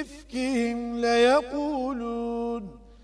إفكهم ليقول